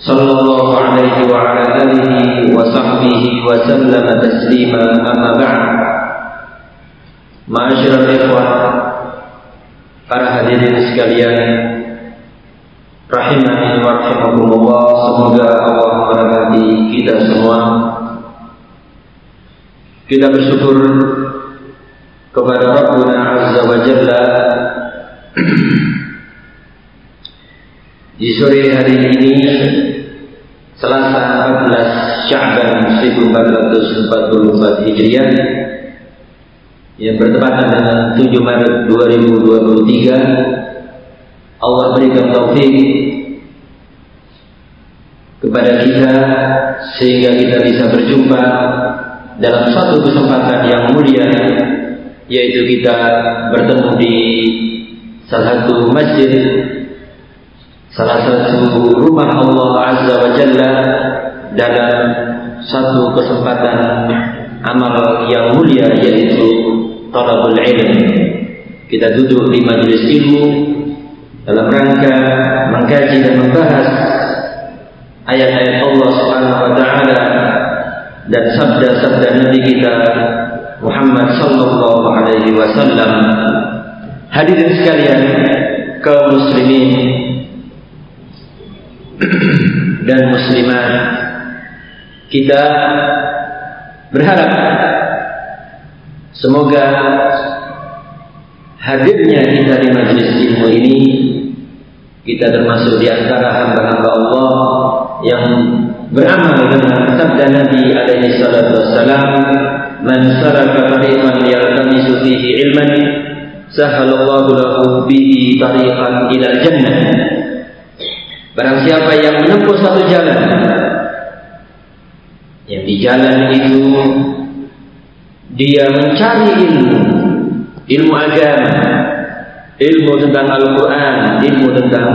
صلى الله عليه وعلى آله وصحبه وسلم تسليما أما بعد Ma'asyiral ikhwan Para hadirin sekalian Rahimani wa rahimakumullah Semoga Allah merahmati kita semua Kita bersyukur kepada Rabbuna Azza wa Jalla di sore hari ini Selasa 14 Sya'ban 1444 Hijriah yang bertepatan dengan 7 Maret 2023 Allah berikan taufik kepada kita sehingga kita bisa berjumpa dalam suatu kesempatan yang mulia yaitu kita bertemu di salah satu masjid salah satu rumah Allah Azza wa Jalla dalam satu kesempatan amal yang mulia yaitu talabul ilm kita duduk di majelis ilmu dalam rangka mengkaji dan membahas ayat-ayat Allah Subhanahu wa taala dan sabda-sabda Nabi kita Muhammad sallallahu alaihi wasallam. Hadirin sekalian, kaum muslimin dan muslimat, kita berharap semoga hadirnya kita di majelis ilmu ini kita termasuk di antara hamba-hamba Allah yang beramal dengan sabda Nabi alaihi salatu wassalam man saraka tariqan yaltamisu fihi ilman sahalallahu lahu bihi tariqan ila jannah barang siapa yang menempuh satu jalan yang di jalan itu dia mencari ilmu ilmu agama ilmu tentang Al-Quran ilmu tentang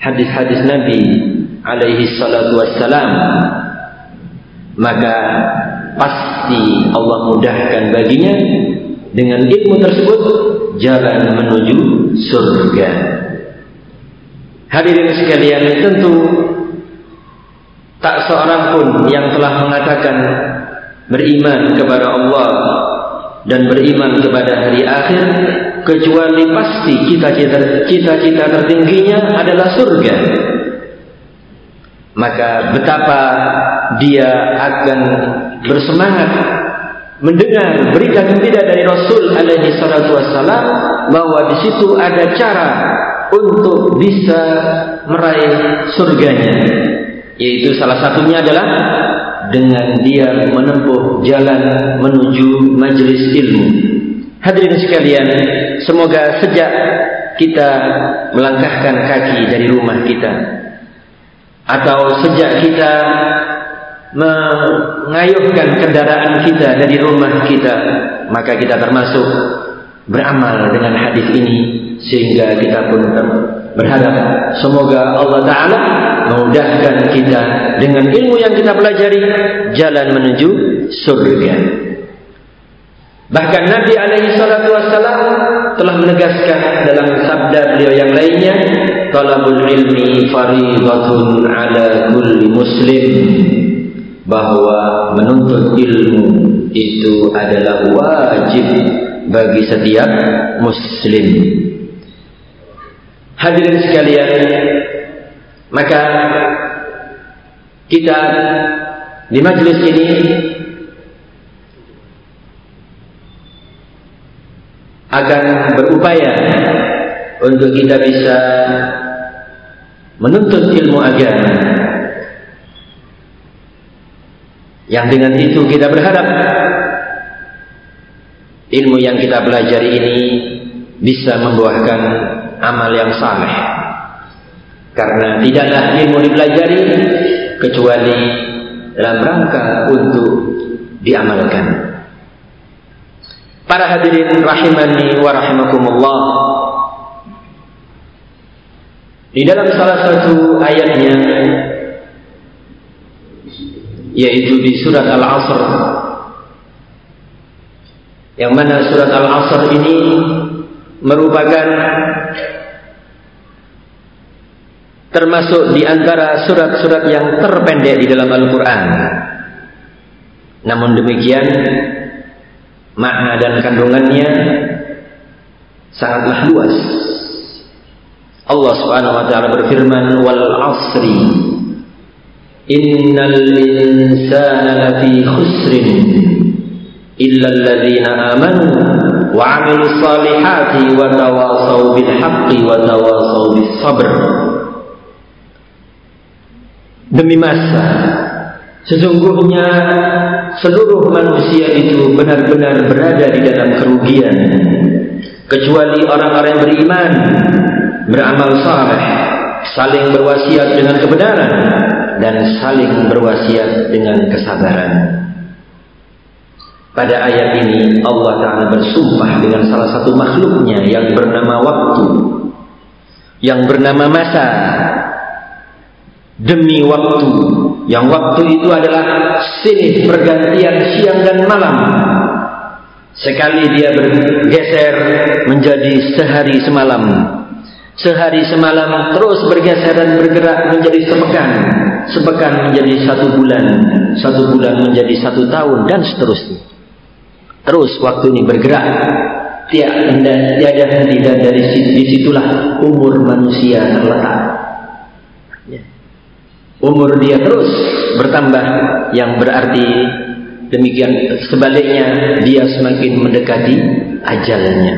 hadis-hadis Nabi alaihi salatu wassalam maka pasti Allah mudahkan baginya dengan ilmu tersebut jalan menuju surga hadirin sekalian tentu tak seorang pun yang telah mengatakan beriman kepada Allah dan beriman kepada hari akhir kecuali pasti cita-cita cita-cita tertingginya adalah surga. Maka betapa dia akan bersemangat mendengar berita gembira dari Rasul alaihi salatu wassalam bahwa di situ ada cara untuk bisa meraih surganya. Yaitu salah satunya adalah dengan dia menempuh jalan menuju majelis ilmu. Hadirin sekalian semoga sejak kita melangkahkan kaki dari rumah kita atau sejak kita mengayuhkan kendaraan kita dari rumah kita maka kita termasuk beramal dengan hadis ini sehingga kita pun berharap semoga Allah taala memudahkan kita dengan ilmu yang kita pelajari jalan menuju surga. Bahkan Nabi alaihi salatu wasallam telah menegaskan dalam sabda beliau yang lainnya talabul ilmi faridatun ala kulli muslim bahwa menuntut ilmu itu adalah wajib bagi setiap muslim. Hadirin sekalian, maka kita di majelis ini akan berupaya untuk kita bisa menuntut ilmu agama yang dengan itu kita berharap ilmu yang kita pelajari ini bisa membuahkan amal yang saleh Karena tidaklah ilmu dipelajari kecuali dalam rangka untuk diamalkan. Para hadirin rahimani wa rahimakumullah. Di dalam salah satu ayatnya yaitu di surat Al-Asr yang mana surat Al-Asr ini merupakan termasuk di antara surat-surat yang terpendek di dalam Al-Quran. Namun demikian, makna dan kandungannya sangatlah luas. Allah Subhanahu wa taala berfirman, "Wal 'asri innal insana lafi khusrin wa tawassaw bil haqqi wa tawassaw bis sabr." Demi masa Sesungguhnya seluruh manusia itu benar-benar berada di dalam kerugian kecuali orang-orang yang beriman, beramal saleh, saling berwasiat dengan kebenaran dan saling berwasiat dengan kesabaran. Pada ayat ini Allah Ta'ala bersumpah dengan salah satu makhluknya yang bernama waktu yang bernama masa. Demi waktu yang waktu itu adalah silih pergantian siang dan malam. Sekali dia bergeser menjadi sehari semalam. Sehari semalam terus bergeser dan bergerak menjadi sepekan. Sepekan menjadi satu bulan. Satu bulan menjadi satu tahun dan seterusnya terus waktu ini bergerak. Tiada henti dan dari di situlah umur manusia terletak. Umur dia terus bertambah yang berarti demikian sebaliknya dia semakin mendekati ajalnya.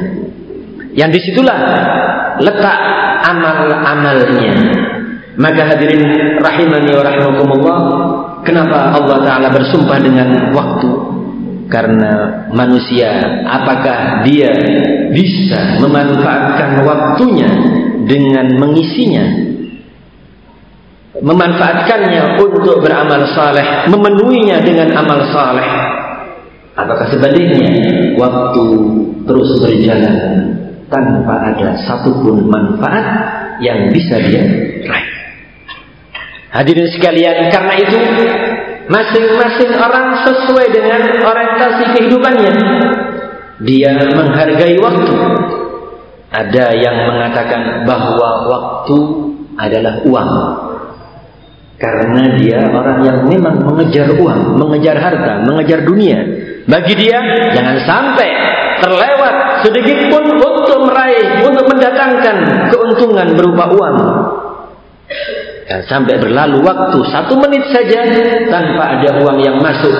Yang di situlah letak amal-amalnya. Maka hadirin rahimani wa rahimakumullah kenapa Allah Ta'ala bersumpah dengan waktu karena manusia apakah dia bisa memanfaatkan waktunya dengan mengisinya memanfaatkannya untuk beramal saleh, memenuhinya dengan amal saleh. Apakah sebaliknya waktu terus berjalan tanpa ada satupun manfaat yang bisa dia raih? Hadirin sekalian, karena itu masing-masing orang sesuai dengan orientasi kehidupannya. Dia menghargai waktu. Ada yang mengatakan bahwa waktu adalah uang. Karena dia orang yang memang mengejar uang, mengejar harta, mengejar dunia. Bagi dia, jangan sampai terlewat sedikit pun untuk meraih, untuk mendatangkan keuntungan berupa uang. Dan sampai berlalu waktu satu menit saja tanpa ada uang yang masuk.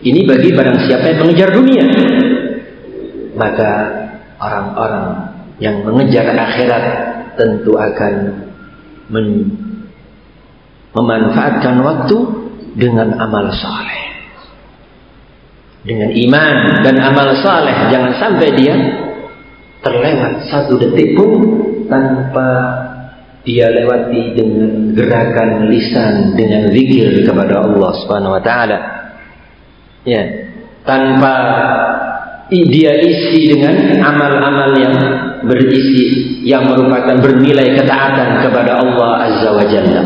Ini bagi barang siapa yang mengejar dunia. Maka orang-orang yang mengejar akhirat tentu akan memanfaatkan waktu dengan amal saleh. Dengan iman dan amal saleh jangan sampai dia terlewat satu detik pun tanpa dia lewati dengan gerakan lisan dengan zikir kepada Allah Subhanahu wa taala. Ya, tanpa dia isi dengan amal-amal yang berisi yang merupakan bernilai ketaatan kepada Allah Azza wa Jalla.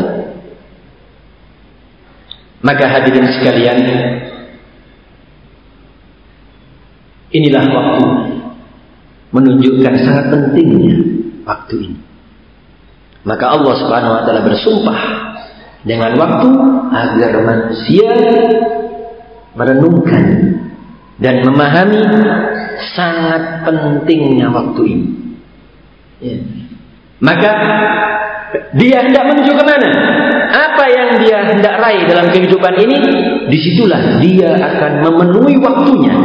Maka hadirin sekalian, inilah waktu menunjukkan sangat pentingnya waktu ini. Maka Allah Subhanahu wa taala bersumpah dengan waktu agar manusia merenungkan dan memahami sangat pentingnya waktu ini. Ya. Maka dia hendak menuju ke mana? Apa yang dia hendak raih dalam kehidupan ini? Di situlah dia akan memenuhi waktunya.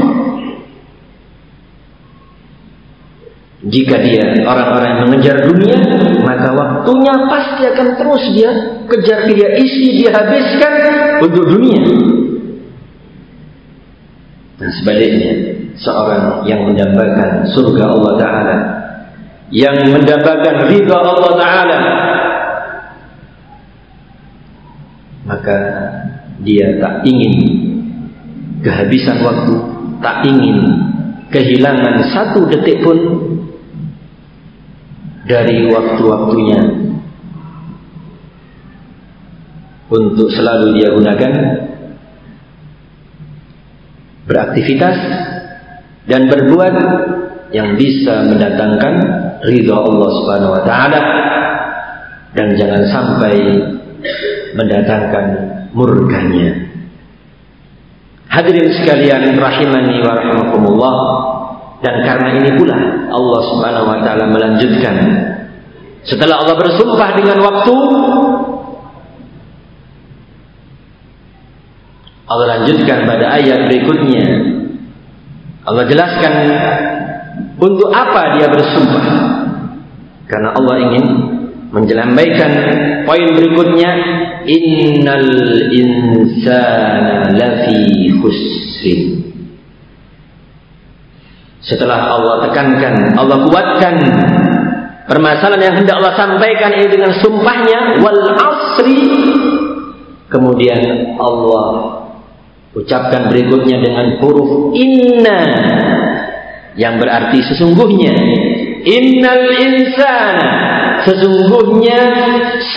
Jika dia orang-orang yang mengejar dunia, maka waktunya pasti akan terus dia kejar, dia isi, dia habiskan untuk dunia. Dan sebaliknya, seorang yang mendapatkan surga Allah Ta'ala yang mendapatkan ridha Allah Ta'ala maka dia tak ingin kehabisan waktu tak ingin kehilangan satu detik pun dari waktu-waktunya. Untuk selalu dia gunakan beraktivitas dan berbuat yang bisa mendatangkan ridha Allah Subhanahu wa taala. Dan jangan sampai mendatangkan murkanya. Hadirin sekalian rahimani wa rahimakumullah dan karena ini pula Allah Subhanahu wa taala melanjutkan setelah Allah bersumpah dengan waktu Allah lanjutkan pada ayat berikutnya Allah jelaskan untuk apa dia bersumpah? Karena Allah ingin menjelambaikan poin berikutnya innal insana lafi khusrin. Setelah Allah tekankan, Allah kuatkan permasalahan yang hendak Allah sampaikan ini dengan sumpahnya wal asri. Kemudian Allah ucapkan berikutnya dengan huruf inna yang berarti sesungguhnya. Innal insana sesungguhnya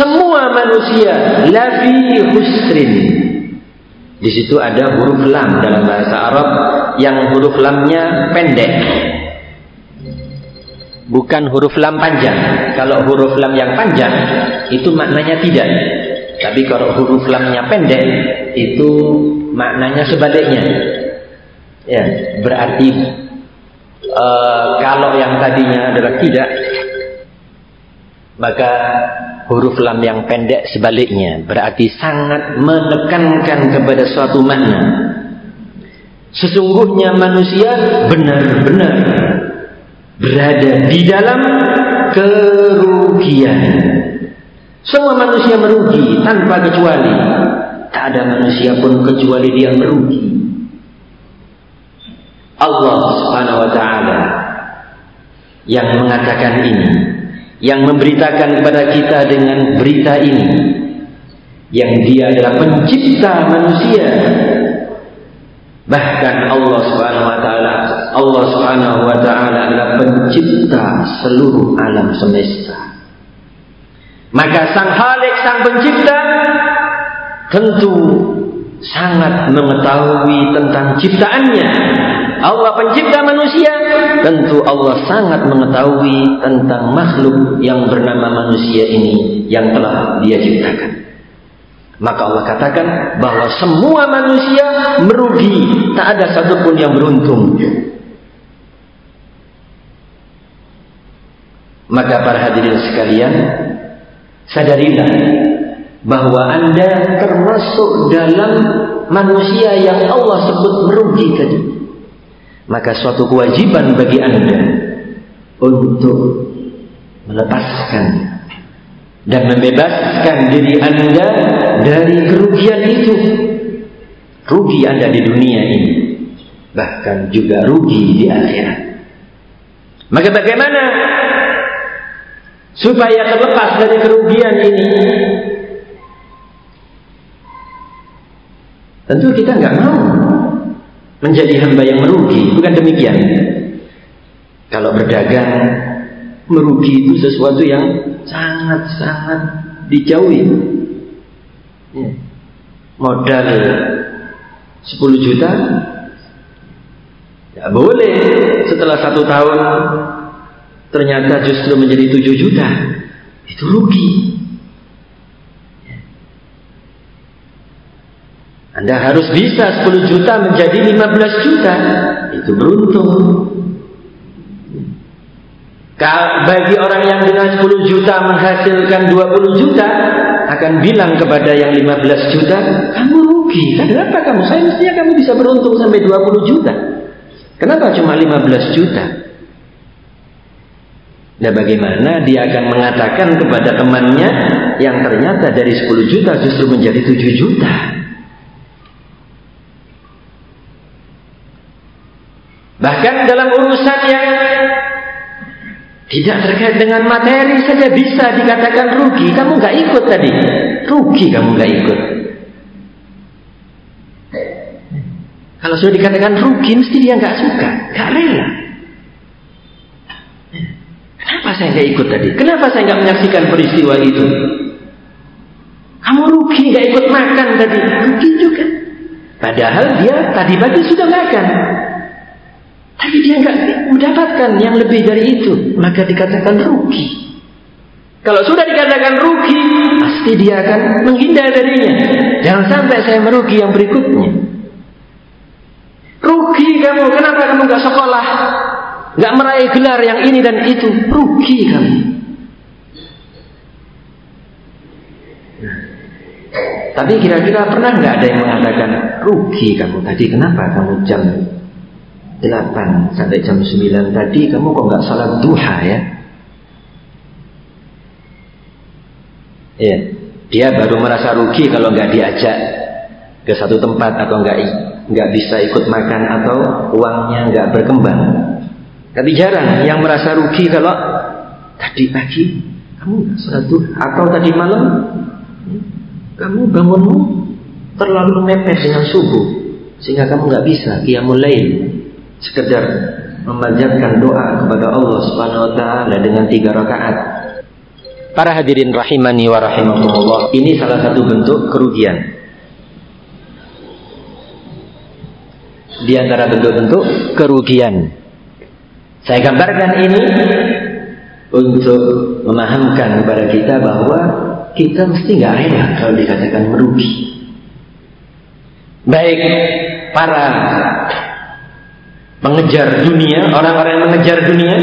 semua manusia lafi husrin di situ ada huruf lam dalam bahasa Arab yang huruf lamnya pendek. Bukan huruf lam panjang. Kalau huruf lam yang panjang itu maknanya tidak. Tapi kalau huruf lamnya pendek itu maknanya sebaliknya. Ya berarti Eh, kalau yang tadinya adalah tidak, maka huruf lam yang pendek sebaliknya berarti sangat menekankan kepada suatu makna. Sesungguhnya manusia benar-benar berada di dalam kerugian. Semua manusia merugi tanpa kecuali. Tak ada manusia pun kecuali dia merugi. Allah Subhanahu wa taala yang mengatakan ini, yang memberitakan kepada kita dengan berita ini, yang dia adalah pencipta manusia. Bahkan Allah Subhanahu wa taala, Allah Subhanahu wa taala adalah pencipta seluruh alam semesta. Maka sang Khalik, sang pencipta tentu sangat mengetahui tentang ciptaannya Allah pencipta manusia, tentu Allah sangat mengetahui tentang makhluk yang bernama manusia ini yang telah Dia ciptakan. Maka Allah katakan bahwa semua manusia merugi, tak ada satupun yang beruntung. Maka para hadirin sekalian, sadarilah bahwa Anda termasuk dalam manusia yang Allah sebut merugi tadi maka suatu kewajiban bagi Anda untuk melepaskan dan membebaskan diri Anda dari kerugian itu. Rugi Anda di dunia ini, bahkan juga rugi di akhirat. Maka bagaimana supaya terlepas dari kerugian ini? Tentu kita nggak mau menjadi hamba yang merugi. Bukan demikian. Kalau berdagang merugi itu sesuatu yang sangat-sangat dijauhi. Ya. Modal 10 juta ya boleh setelah satu tahun ternyata justru menjadi 7 juta itu rugi Anda harus bisa 10 juta menjadi 15 juta. Itu beruntung. Bagi orang yang dengan 10 juta menghasilkan 20 juta, akan bilang kepada yang 15 juta, kamu rugi. Kenapa kamu? Saya mestinya kamu bisa beruntung sampai 20 juta. Kenapa cuma 15 juta? Nah bagaimana dia akan mengatakan kepada temannya yang ternyata dari 10 juta justru menjadi 7 juta. Bahkan dalam urusan yang Tidak terkait dengan materi saja bisa dikatakan rugi. Kamu nggak ikut tadi. Rugi kamu nggak ikut. Kalau sudah dikatakan rugi, mesti dia nggak suka, nggak rela. Kenapa saya nggak ikut tadi? Kenapa saya nggak menyaksikan peristiwa itu? Kamu rugi nggak ikut makan tadi, rugi juga. Padahal dia tadi pagi sudah makan. Tapi dia nggak mendapatkan yang lebih dari itu, maka dikatakan rugi. Kalau sudah dikatakan rugi, pasti dia akan menghindar darinya. Jangan sampai saya merugi yang berikutnya. Rugi kamu, kenapa kamu nggak sekolah? Nggak meraih gelar yang ini dan itu, rugi kamu. Tapi kira-kira pernah nggak ada yang mengatakan rugi kamu tadi? Kenapa kamu jam 8 sampai jam 9 tadi kamu kok nggak salat duha ya? Ya, dia baru merasa rugi kalau nggak diajak ke satu tempat atau nggak nggak bisa ikut makan atau uangnya nggak berkembang. Tapi jarang yang merasa rugi kalau tadi pagi kamu nggak salat duha atau tadi malam kamu bangunmu terlalu mepet dengan subuh sehingga kamu nggak bisa qiyamul lail sekedar memanjatkan doa kepada Allah Subhanahu wa taala dengan tiga rakaat. Para hadirin rahimani wa rahimakumullah, ini salah satu bentuk kerugian. Di antara bentuk-bentuk kerugian. Saya gambarkan ini untuk memahamkan kepada kita bahwa kita mesti nggak rela kalau dikatakan merugi. Baik para mengejar dunia, orang-orang yang mengejar dunia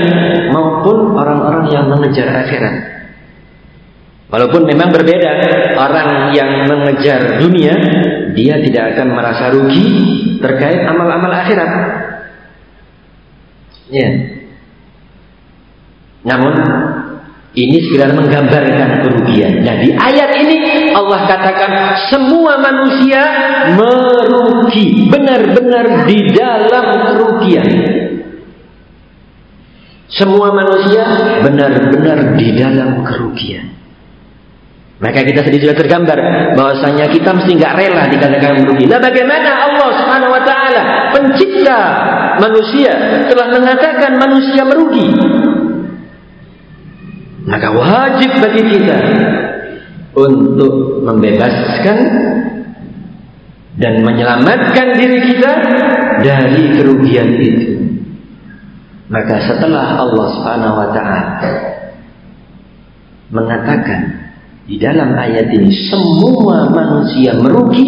maupun orang-orang yang mengejar akhirat. Walaupun memang berbeda, orang yang mengejar dunia dia tidak akan merasa rugi terkait amal-amal akhirat. Ya. Namun ini sekedar menggambarkan kerugian. Nah di ayat ini Allah katakan semua manusia merugi. Benar-benar di dalam kerugian. Semua manusia benar-benar di dalam kerugian. Maka kita sedih sudah tergambar bahwasanya kita mesti nggak rela dikatakan merugi. Nah bagaimana Allah Subhanahu Wa Taala pencipta manusia telah mengatakan manusia merugi? Maka wajib bagi kita untuk membebaskan dan menyelamatkan diri kita dari kerugian itu. Maka setelah Allah Subhanahu wa taala mengatakan di dalam ayat ini semua manusia merugi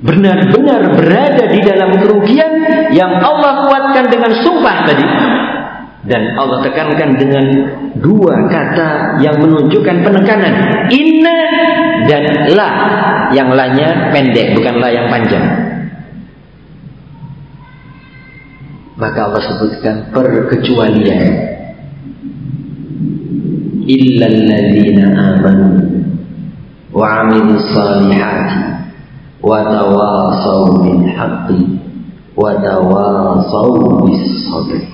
benar-benar berada di dalam kerugian yang Allah kuatkan dengan sumpah tadi dan Allah tekankan dengan dua kata yang menunjukkan penekanan. Inna dan la. Yang lanya pendek bukan la yang panjang. Maka Allah sebutkan perkecualian. Illal ladzina amanu wa amilus salihati wa tawasaw bil haqqi wa tawasaw bis sabr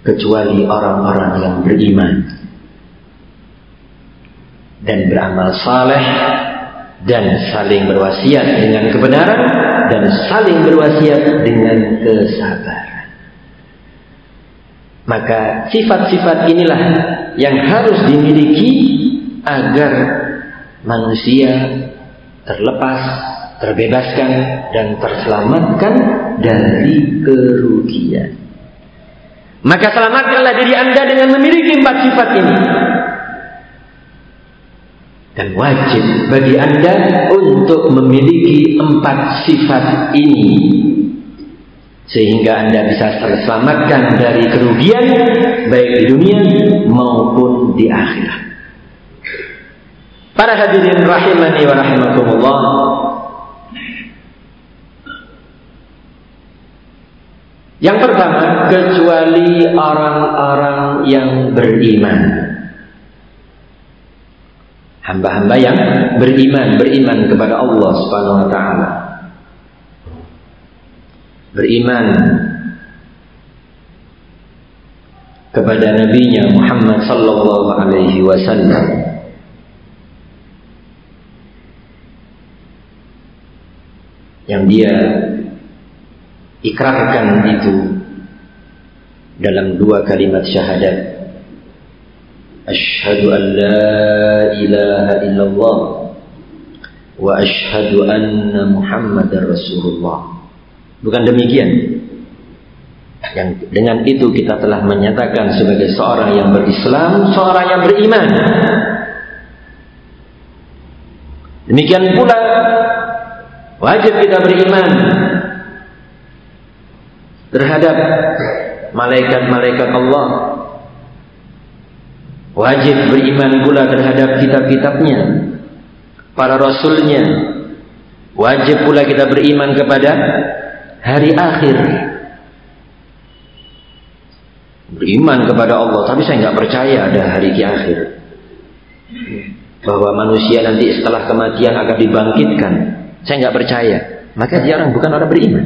kecuali orang-orang yang beriman dan beramal saleh dan saling berwasiat dengan kebenaran dan saling berwasiat dengan kesabaran. Maka sifat-sifat inilah yang harus dimiliki agar manusia terlepas, terbebaskan dan terselamatkan dari kerugian. Maka selamatkanlah diri anda dengan memiliki empat sifat ini. Dan wajib bagi anda untuk memiliki empat sifat ini. Sehingga anda bisa terselamatkan dari kerugian baik di dunia maupun di akhirat. Para hadirin rahimani wa rahimakumullah. Yang pertama, kecuali orang-orang yang beriman. Hamba-hamba yang beriman, beriman kepada Allah Subhanahu wa taala. Beriman kepada nabinya Muhammad sallallahu alaihi wasallam yang dia ikrarkan itu dalam dua kalimat syahadat Ashhadu an la ilaha illallah wa ashhadu anna Muhammadar Rasulullah. Bukan demikian. Yang dengan itu kita telah menyatakan sebagai seorang yang berislam, seorang yang beriman. Demikian pula wajib kita beriman terhadap malaikat-malaikat Allah. Wajib beriman pula terhadap kitab-kitabnya, para rasulnya. Wajib pula kita beriman kepada hari akhir. Beriman kepada Allah, tapi saya nggak percaya ada hari akhir. Bahwa manusia nanti setelah kematian akan dibangkitkan. Saya nggak percaya. Maka dia orang bukan orang beriman.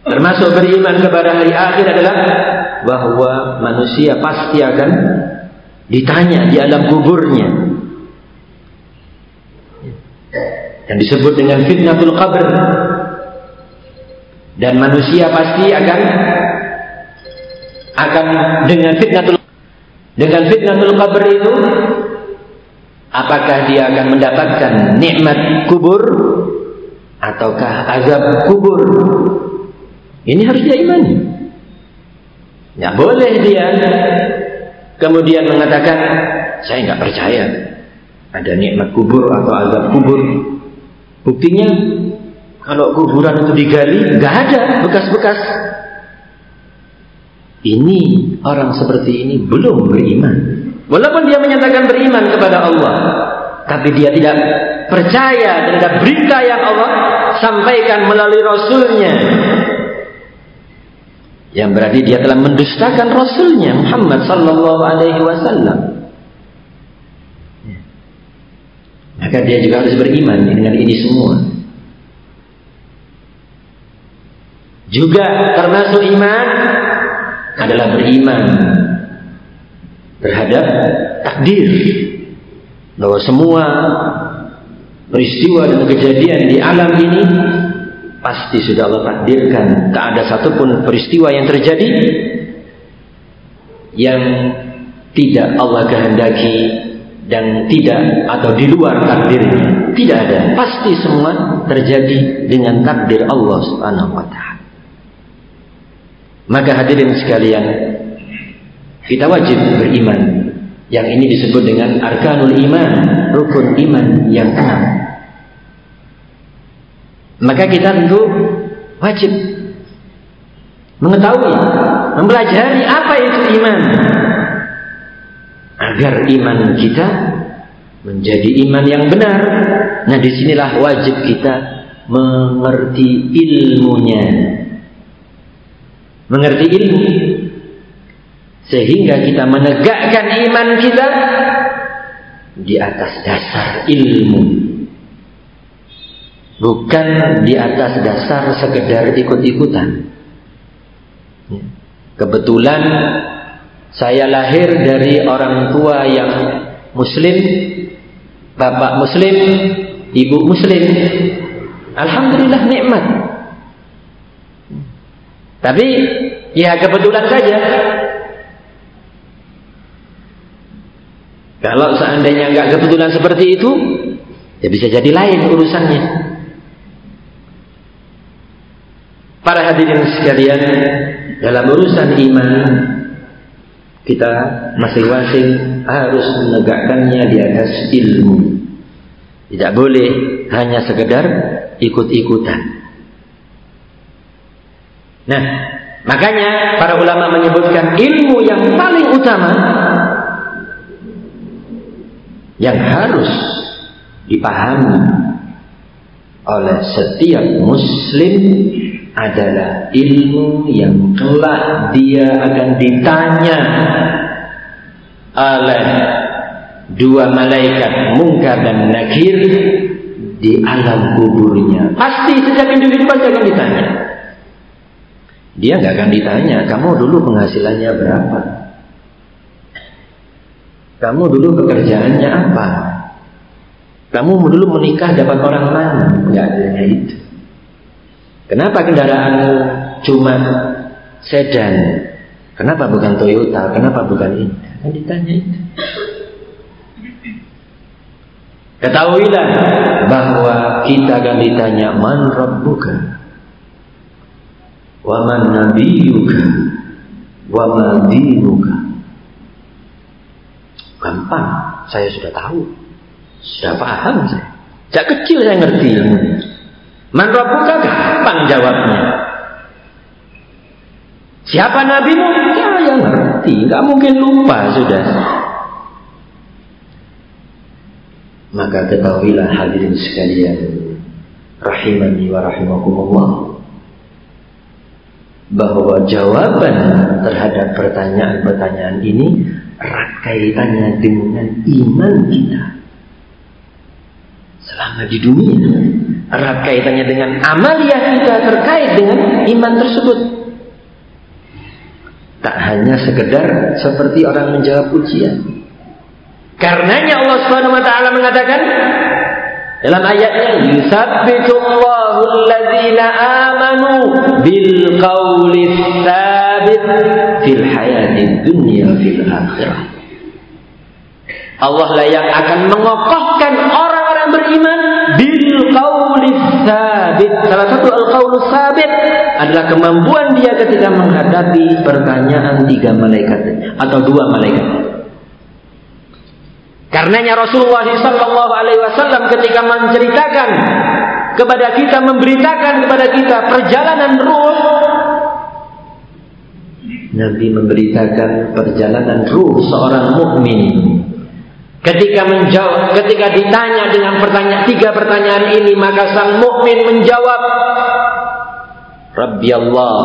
Termasuk beriman kepada hari akhir adalah bahwa manusia pasti akan ditanya di alam kuburnya. Yang disebut dengan fitnatul qabr. Dan manusia pasti akan akan dengan fitnatul dengan fitnatul qabr itu apakah dia akan mendapatkan nikmat kubur ataukah azab kubur ini harus dia imani. Tidak boleh dia kemudian mengatakan saya nggak percaya ada nikmat kubur atau azab kubur. Buktinya kalau kuburan itu digali nggak ada bekas-bekas. Ini orang seperti ini belum beriman. Walaupun dia menyatakan beriman kepada Allah, tapi dia tidak percaya terhadap berita yang Allah sampaikan melalui Rasulnya yang berarti dia telah mendustakan Rasulnya Muhammad Sallallahu Alaihi Wasallam. Maka dia juga harus beriman dengan ini semua. Juga termasuk iman adalah beriman terhadap takdir bahwa semua peristiwa dan kejadian di alam ini pasti sudah Allah takdirkan. Tak ada satupun peristiwa yang terjadi yang tidak Allah kehendaki dan tidak atau di luar takdirnya. Tidak ada. Pasti semua terjadi dengan takdir Allah Subhanahu wa taala. Maka hadirin sekalian, kita wajib beriman. Yang ini disebut dengan arkanul iman, rukun iman yang enam. Maka kita tentu wajib mengetahui, mempelajari apa itu iman. Agar iman kita menjadi iman yang benar. Nah di sinilah wajib kita mengerti ilmunya. Mengerti ilmu. Sehingga kita menegakkan iman kita di atas dasar ilmu bukan di atas dasar sekedar ikut-ikutan. Ya. Kebetulan saya lahir dari orang tua yang muslim, bapak muslim, ibu muslim. Alhamdulillah nikmat. Tapi ya kebetulan saja. Kalau seandainya nggak kebetulan seperti itu, ya bisa jadi lain urusannya. Para hadirin sekalian, dalam urusan iman kita masing-masing harus menegakkannya di atas ilmu. Tidak boleh hanya sekedar ikut-ikutan. Nah, makanya para ulama menyebutkan ilmu yang paling utama yang harus dipahami oleh setiap muslim adalah ilmu yang kelak dia akan ditanya oleh dua malaikat mungkar dan nakir di alam kuburnya. Pasti setiap individu pasti akan ditanya. Dia nggak akan ditanya, kamu dulu penghasilannya berapa? Kamu dulu pekerjaannya apa? Kamu dulu menikah dapat orang mana? Nggak ada itu. Kenapa kendaraanmu cuma sedan? Kenapa bukan Toyota? Kenapa bukan ini? Kan ditanya itu. Ketahuilah bahwa kita akan ditanya man rabbuka wa man nabiyuka wa ma dinuka. Gampang, saya sudah tahu. Sudah paham saya. Sejak kecil saya ngerti ilmu. Man rabbuka gampang jawabnya. Siapa nabimu? Saya ngerti, nggak mungkin lupa sudah. Maka ketahuilah hadirin sekalian Rahimani wa rahimakumullah Bahwa jawaban terhadap pertanyaan-pertanyaan ini Erat kaitannya dengan iman kita Selama di dunia Erat kaitannya dengan amalia kita terkait dengan iman tersebut Tak hanya sekedar seperti orang menjawab ujian Karenanya Allah Subhanahu wa taala mengatakan dalam ayatnya yusabbitullahu alladzina amanu bil qawli tsabit fil hayatid dunya fil akhirah. Allah lah yang akan mengokohkan orang-orang beriman tsabit. Salah satu al qaulu tsabit adalah kemampuan dia ketika menghadapi pertanyaan tiga malaikat atau dua malaikat. Karenanya Rasulullah Sallallahu Alaihi Wasallam ketika menceritakan kepada kita, memberitakan kepada kita perjalanan ruh, Nabi memberitakan perjalanan ruh seorang mukmin. Ketika menjawab, ketika ditanya dengan pertanyaan tiga pertanyaan ini, maka sang mukmin menjawab, Rabbi Allah,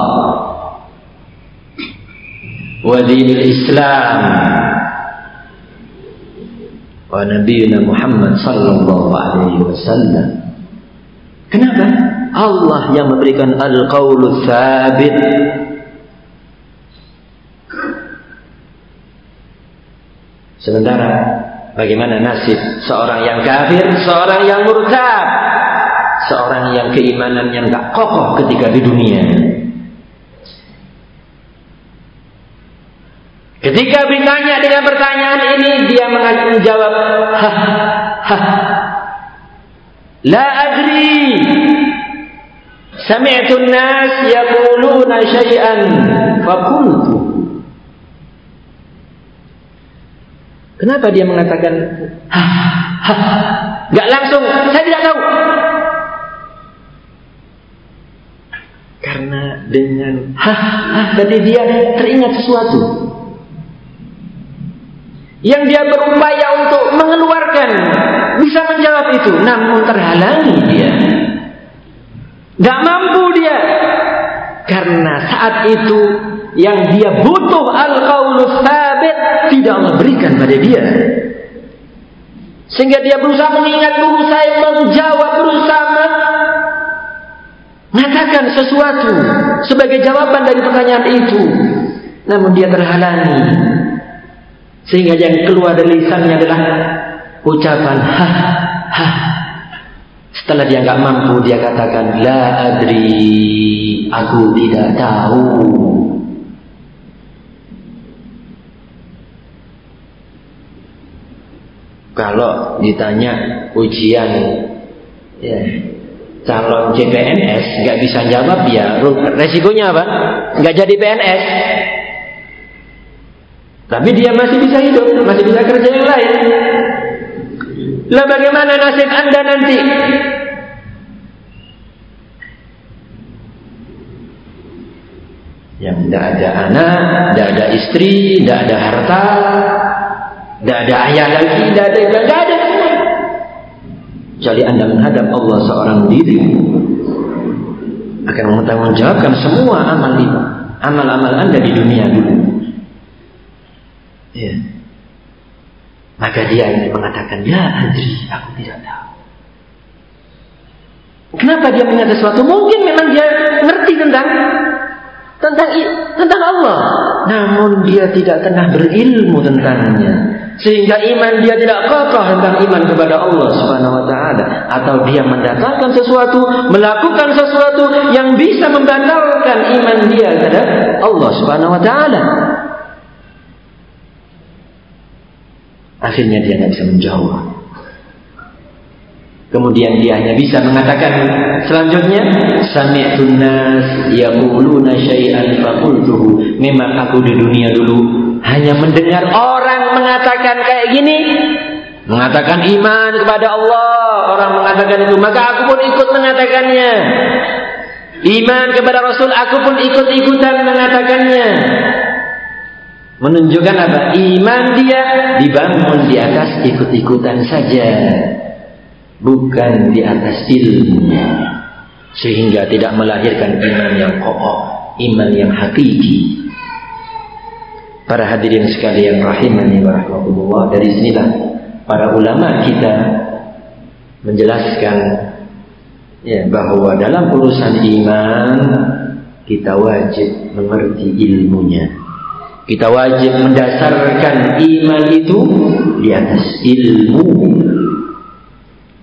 wa dinil Islam, wa nabiyuna Muhammad sallallahu alaihi wasallam. Kenapa? Allah yang memberikan al-qaulu tsabit. Sementara bagaimana nasib seorang yang kafir, seorang yang murtad, seorang yang keimanannya enggak kokoh ketika di dunia. Ketika ditanya dengan pertanyaan ini, dia menjawab, hah, la adri. Sami'tu nas yaquluna syai'an faqultu. Kenapa dia mengatakan Gak langsung, saya tidak tahu. Karena dengan hah, hah, tadi dia teringat sesuatu. Yang dia berupaya untuk mengeluarkan bisa menjawab itu namun terhalangi dia. Gak mampu dia. Karena saat itu yang dia butuh al-qaulus tidak Allah berikan pada dia sehingga dia berusaha mengingat berusaha menjawab berusaha mengatakan sesuatu sebagai jawaban dari pertanyaan itu namun dia terhalangi sehingga yang keluar dari lisannya adalah ucapan ha ha. Setelah dia nggak mampu dia katakan la adri aku tidak tahu. Kalau ditanya ujian ya, calon CPNS nggak bisa jawab ya resikonya apa? Nggak jadi PNS tapi dia masih bisa hidup, masih bisa kerja yang lain. Lah bagaimana nasib Anda nanti? Yang tidak ada anak, tidak ada istri, tidak ada harta, tidak ada ayah lagi, tidak ada, tidak ada. Jadi Anda menghadap Allah seorang diri akan mempertanggungjawabkan semua amal itu, amal-amal Anda di dunia dulu. Ya. Maka dia ini mengatakan, Ya Adri, aku tidak tahu. Kenapa dia punya sesuatu? Mungkin memang dia ngerti tentang tentang tentang Allah. Namun dia tidak tengah berilmu tentangnya. Sehingga iman dia tidak kokoh tentang iman kepada Allah Subhanahu wa taala atau dia mendatangkan sesuatu, melakukan sesuatu yang bisa membatalkan iman dia kepada Allah Subhanahu wa taala. Akhirnya dia tidak bisa menjawab. Kemudian dia hanya bisa mengatakan selanjutnya sami'tun nas yaquluna syai'an faqultuhu. Memang aku di dunia dulu hanya mendengar orang mengatakan kayak gini, mengatakan iman kepada Allah, orang mengatakan itu, maka aku pun ikut mengatakannya. Iman kepada Rasul aku pun ikut-ikutan mengatakannya. Menunjukkan apa? Iman dia dibangun di atas ikut-ikutan saja bukan di atas ilmunya sehingga tidak melahirkan iman yang kokoh, iman yang hakiki. Para hadirin sekalian rahimani wa rahmatullah dari sinilah para ulama kita menjelaskan ya bahwa dalam urusan iman kita wajib mengerti ilmunya. Kita wajib mendasarkan iman itu di atas ilmu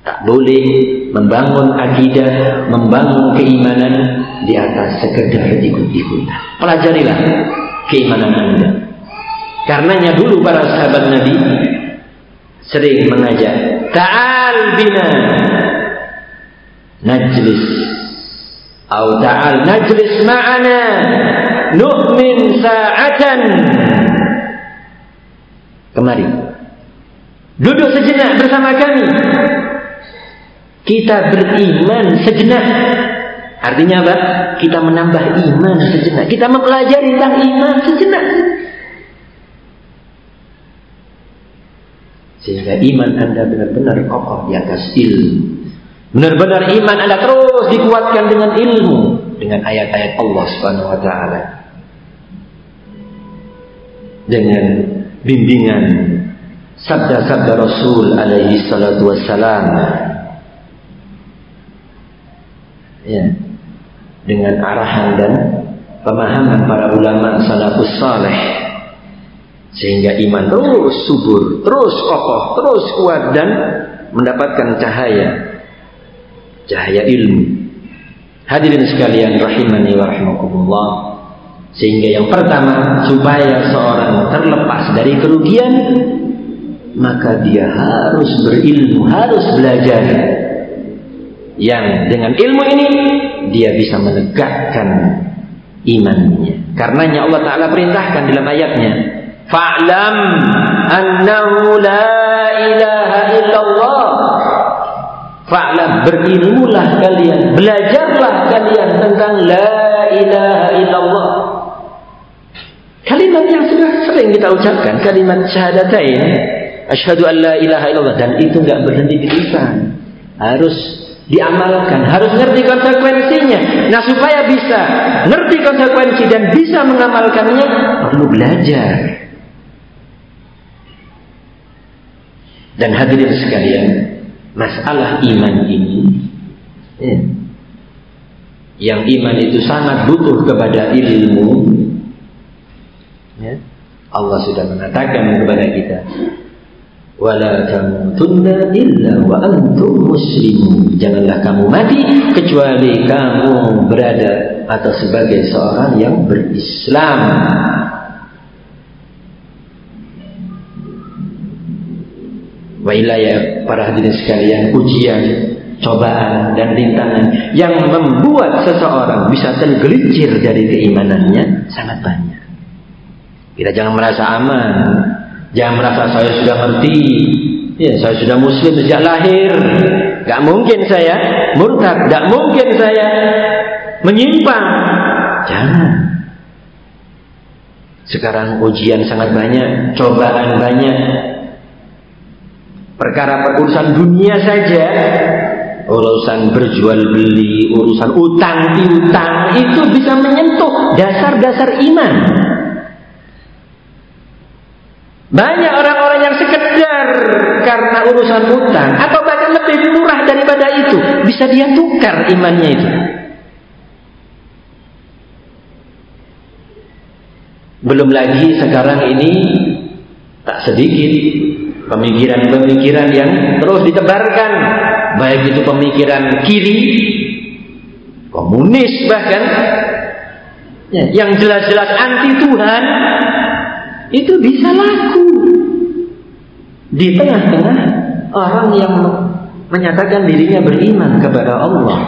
Tak boleh membangun akidah, membangun keimanan di atas sekedar ikut-ikutan. Pelajarilah keimanan Anda. Karenanya dulu para sahabat Nabi sering mengajak, "Ta'al bina najlis atau ta'al najlis ma'ana nu'min sa'atan." Kemari. Duduk sejenak bersama kami kita beriman sejenak. Artinya apa? Kita menambah iman sejenak. Kita mempelajari tentang iman sejenak. Sehingga iman Anda benar-benar kokoh di atas ilmu. Benar-benar iman Anda terus dikuatkan dengan ilmu. Dengan ayat-ayat Allah Subhanahu wa taala. Dengan bimbingan sabda-sabda Rasul alaihi salatu wassalam ya, dengan arahan dan pemahaman para ulama salafus saleh sehingga iman terus subur, terus kokoh, terus kuat dan mendapatkan cahaya cahaya ilmu. Hadirin sekalian rahimani wa rahimakumullah. Sehingga yang pertama supaya seorang terlepas dari kerugian maka dia harus berilmu, harus belajar yang dengan ilmu ini dia bisa menegakkan imannya. Karenanya Allah Taala perintahkan dalam ayatnya, "Fa'lam annahu la ilaha illallah." Fa'lam berilmulah kalian, belajarlah kalian tentang la ilaha illallah. Kalimat yang sudah sering kita ucapkan, kalimat syahadatain, asyhadu an la ilaha illallah dan itu enggak berhenti di lisan. Harus diamalkan, harus ngerti konsekuensinya. Nah, supaya bisa ngerti konsekuensi dan bisa mengamalkannya, perlu belajar. Dan hadirin sekalian, masalah iman ini, ya, yang iman itu sangat butuh kepada ilmu. Ya, Allah sudah mengatakan kepada kita, wala tamutunna illa wa antum muslimun. Janganlah kamu mati kecuali kamu berada atau sebagai seorang yang berislam. Wa ya para hadirin sekalian, ujian, cobaan dan rintangan yang membuat seseorang bisa tergelincir dari keimanannya sangat banyak. Kita jangan merasa aman, Jangan merasa saya sudah ngerti. Ya, saya sudah muslim sejak lahir. Gak mungkin saya murtad. Gak mungkin saya menyimpang. Jangan. Sekarang ujian sangat banyak, cobaan banyak. Perkara perurusan dunia saja, urusan berjual beli, urusan utang piutang itu bisa menyentuh dasar-dasar iman. Banyak orang-orang yang sekedar karena urusan utang atau bahkan lebih murah daripada itu bisa dia tukar imannya itu. Belum lagi sekarang ini tak sedikit pemikiran-pemikiran yang terus ditebarkan, baik itu pemikiran kiri, komunis bahkan, ya, yang jelas-jelas anti Tuhan, itu bisa laku di tengah-tengah orang yang menyatakan dirinya beriman kepada Allah.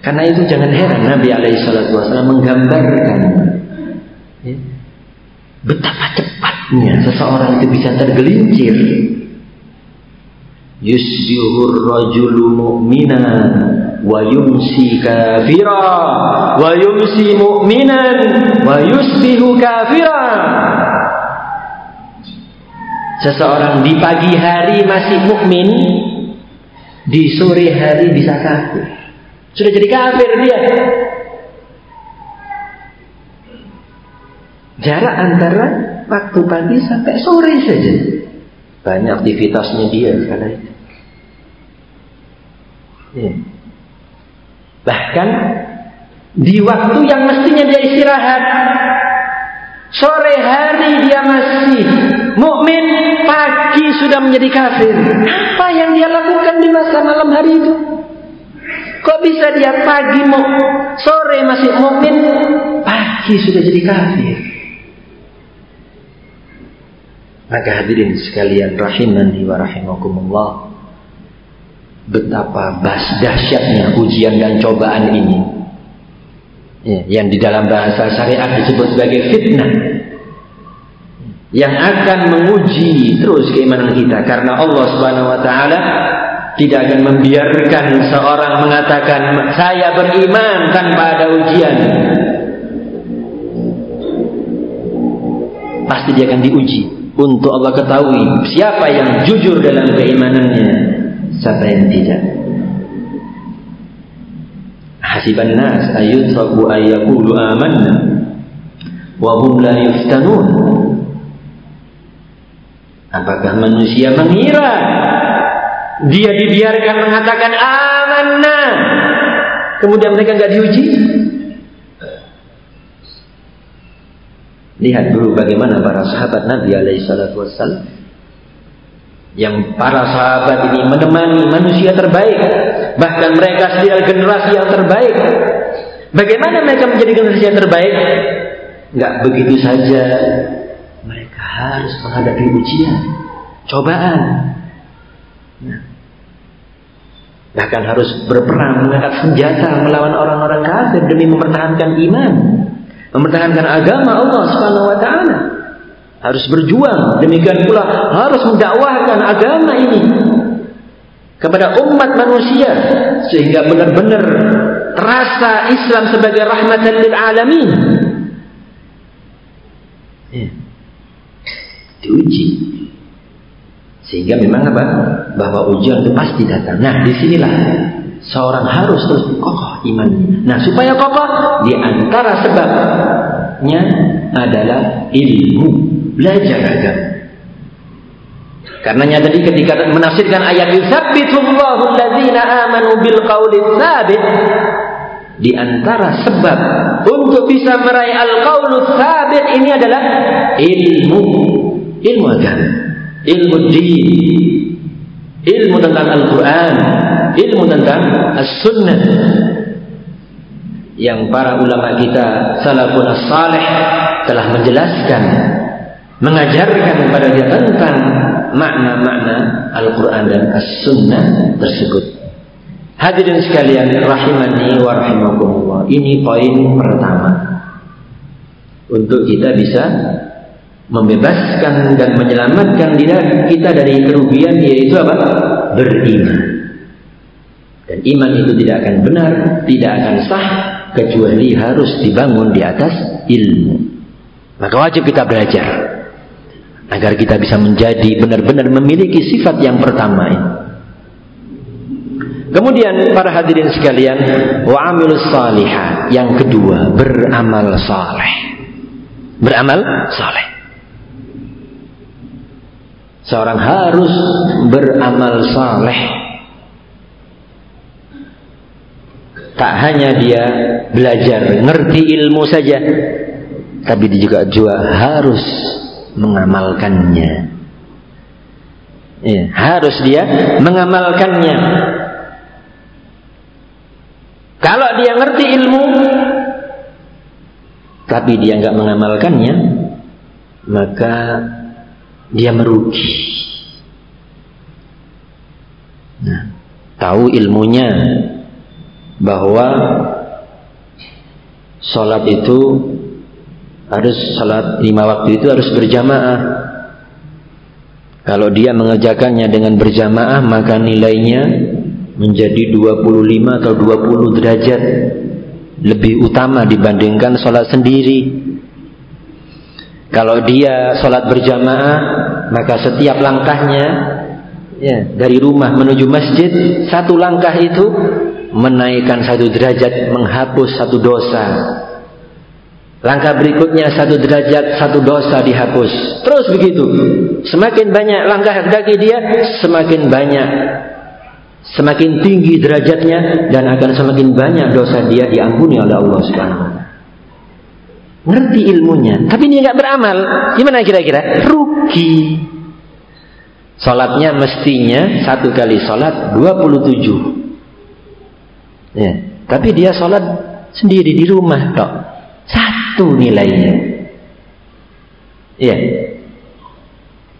Karena itu jangan heran Nabi Alaihissalam menggambarkan ya, betapa cepatnya seseorang itu bisa tergelincir. Yusbihur rajulu mu'minan wa yumsi kafira wa yumsi mu'minan wa yusbihu kafira. Seseorang di pagi hari masih mukmin, di sore hari bisa kafir. Sudah jadi kafir dia. Jarak antara waktu pagi sampai sore saja. Banyak aktivitasnya dia kala itu. Ya. Bahkan di waktu yang mestinya dia istirahat, sore hari dia masih mukmin, pagi sudah menjadi kafir. Apa yang dia lakukan di masa malam hari itu? Kok bisa dia pagi mau sore masih mukmin, pagi sudah jadi kafir? Maka hadirin sekalian rahimani wa rahimakumullah. Betapa bas dahsyatnya ujian dan cobaan ini. Ya, yang di dalam bahasa syariat disebut sebagai fitnah. Yang akan menguji terus keimanan kita karena Allah Subhanahu wa taala tidak akan membiarkan seorang mengatakan saya beriman tanpa ada ujian. Pasti dia akan diuji untuk Allah ketahui siapa yang jujur dalam keimanannya, siapa yang tidak. Hasiban nas ayutraku ayyakulu amanna wa hum la yuftanun. Apakah manusia mengira dia dibiarkan mengatakan amanna. Kemudian mereka nggak diuji. Lihat dulu bagaimana para sahabat Nabi alaihi salatu wassalam. Yang para sahabat ini menemani manusia terbaik. Bahkan mereka sendiri generasi yang terbaik. Bagaimana mereka menjadi generasi yang terbaik? Nggak begitu saja. Mereka harus menghadapi ujian, cobaan. Bahkan harus berperang mengangkat senjata melawan orang-orang kafir demi mempertahankan iman, mempertahankan agama Allah Subhanahu wa taala. Harus berjuang, demikian pula harus mendakwahkan agama ini kepada umat manusia sehingga benar-benar terasa Islam sebagai rahmatan lil alamin. Ya. Diuji sehingga memang apa? Bahwa ujian itu pasti datang. Nah, di sinilah seorang harus terus kokoh imannya. Nah, supaya kokoh, di antara sebabnya adalah ilmu, belajar agama. Karenanya tadi ketika menafsirkan ayat yusabbitullahu alladzina amanu bil qawli tsabit di antara sebab untuk bisa meraih al qaulu tsabit ini adalah ilmu ilmu agama ilmu din, ilmu tentang Al-Quran, ilmu tentang As-Sunnah. Yang para ulama kita salafun salih telah menjelaskan, mengajarkan kepada dia tentang makna-makna Al-Quran dan As-Sunnah tersebut. Hadirin sekalian rahimani wa rahimakumullah. Ini poin pertama. Untuk kita bisa membebaskan dan menyelamatkan diri kita dari kerugian yaitu apa? Beriman. Dan iman itu tidak akan benar, tidak akan sah kecuali harus dibangun di atas ilmu. Maka wajib kita belajar agar kita bisa menjadi benar-benar memiliki sifat yang pertama ini. Kemudian para hadirin sekalian, wa amilus salihah. Yang kedua, beramal saleh. Beramal saleh. Seorang harus beramal saleh. tak hanya dia belajar ngerti ilmu saja tapi dia juga juga harus mengamalkannya. Ya, harus dia mengamalkannya. Kalau dia ngerti ilmu tapi dia nggak mengamalkannya maka dia merugi. Nah, tahu ilmunya bahwa sholat itu harus sholat lima waktu itu harus berjamaah kalau dia mengerjakannya dengan berjamaah maka nilainya menjadi 25 atau 20 derajat lebih utama dibandingkan sholat sendiri kalau dia sholat berjamaah maka setiap langkahnya ya, dari rumah menuju masjid satu langkah itu menaikkan satu derajat, menghapus satu dosa. Langkah berikutnya satu derajat, satu dosa dihapus. Terus begitu. Semakin banyak langkah kaki dia, semakin banyak semakin tinggi derajatnya dan akan semakin banyak dosa dia diampuni oleh Allah Subhanahu Ngerti ilmunya, tapi dia nggak beramal. Gimana kira-kira? Rugi. Salatnya mestinya satu kali salat 27 Ya. Tapi dia sholat sendiri di rumah tok. Satu nilainya. Ya.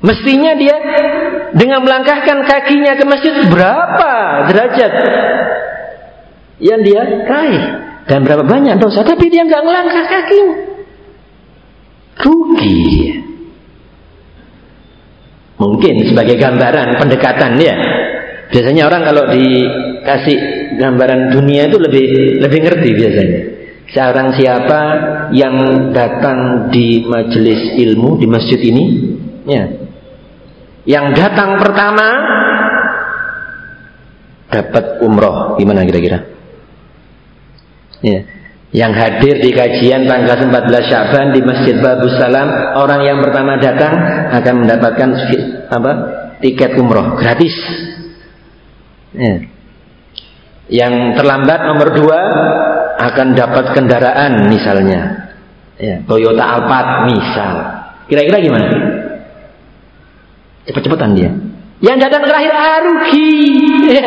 Mestinya dia dengan melangkahkan kakinya ke masjid berapa derajat yang dia raih dan berapa banyak dosa tapi dia nggak melangkah kakinya rugi mungkin sebagai gambaran pendekatan ya biasanya orang kalau dikasih gambaran dunia itu lebih lebih ngerti biasanya. Seorang siapa yang datang di majelis ilmu di masjid ini, ya. Yang datang pertama dapat umroh, gimana kira-kira? Ya. Yang hadir di kajian tanggal 14 Syaban di Masjid Babus Salam, orang yang pertama datang akan mendapatkan apa? tiket umroh gratis. Ya. Yang terlambat nomor dua akan dapat kendaraan misalnya. Ya, Toyota Alphard misal. Kira-kira gimana? Cepet-cepetan dia. Yang datang terakhir ah, rugi. Ya.